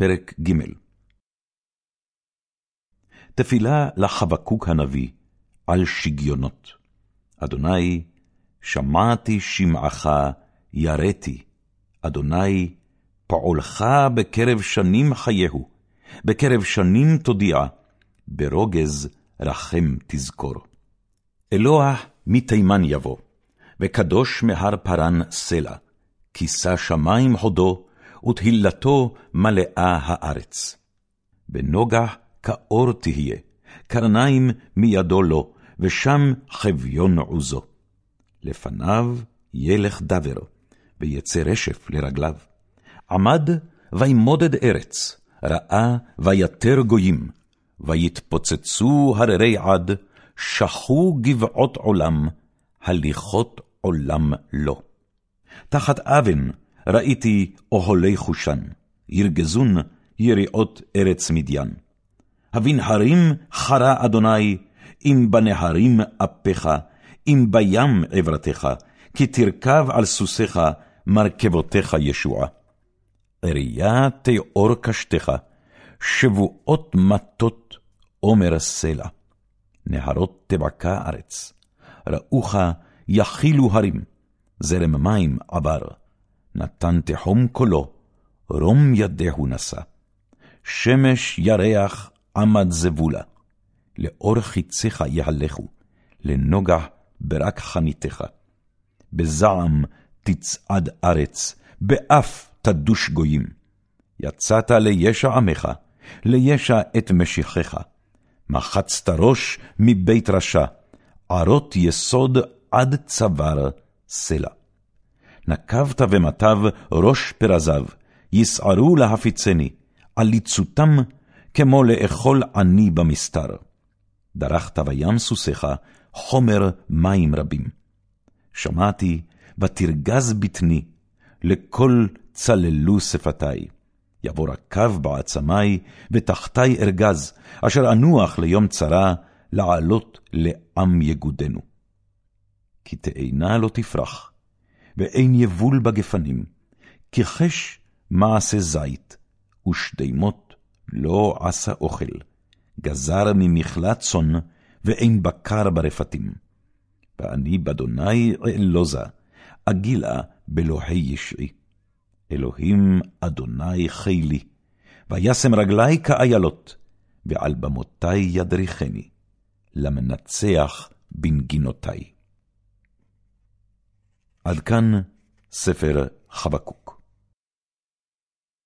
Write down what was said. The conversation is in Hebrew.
פרק ג' תפילה לחבקוק הנביא על שגיונות. אדוני, שמעתי שמעך, יראתי. אדוני, פועלך בקרב שנים חייהו, בקרב שנים תודיע, ברוגז רחם תזכור. אלוה מתימן יבוא, וקדוש מהר פרן סלע, כיסה שמים חודו, ותהילתו מלאה הארץ. בנוגח כאור תהיה, קרניים מידו לו, ושם חביון עוזו. לפניו ילך דבר, ויצא רשף לרגליו. עמד וימודד ארץ, ראה ויתר גויים, ויתפוצצו הררי עד, שחו גבעות עולם, הליכות עולם לו. תחת אבן ראיתי אוהלי חושן, ירגזון יריעות ארץ מדיין. הבנהרים חרה אדוני, אם בנהרים אפיך, אם בים עברתך, כי תרכב על סוסיך, מרכבותיך ישועה. אריה תאור קשתך, שבועות מטות עומר סלע. נהרות תבקע ארץ, ראוך יכילו הרים, זרם מים עבר. נתן תחום קולו, רום ידהו נשא. שמש ירח עמד זבולה, לאור חיציך יהלכו, לנוגח ברק חניתך. בזעם תצעד ארץ, באף תדוש גויים. יצאת לישע עמך, לישע את משיחך. מחצת ראש מבית רשע, ערות יסוד עד צוואר סלע. נקבת ומטב ראש פרזיו, יסערו להפיצני, עליצותם כמו לאכול עני במסתר. דרכת בים סוסיך, חומר מים רבים. שמעתי, ותרגז בטני, לכל צללו שפתי. יבוא רקב בעצמי, ותחתי ארגז, אשר אנוח ליום צרה, לעלות לעם יגודנו. כי תאנה לא תפרח, ואין יבול בגפנים, כחש מעשה זית, ושדימות לא עשה אוכל, גזר ממכלה צאן, ואין בקר ברפתים. ואני באדוני אעלוזה, אגילה באלוהי ישעי. אלוהים אדוני חילי, וישם רגלי כאיילות, ועל במותי ידריכני, למנצח בנגינותי. עד כאן ספר חבקוק.